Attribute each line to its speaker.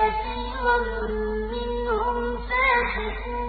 Speaker 1: وَكَثِيرٌ مِّنْهُمْ فَاسِقُونَ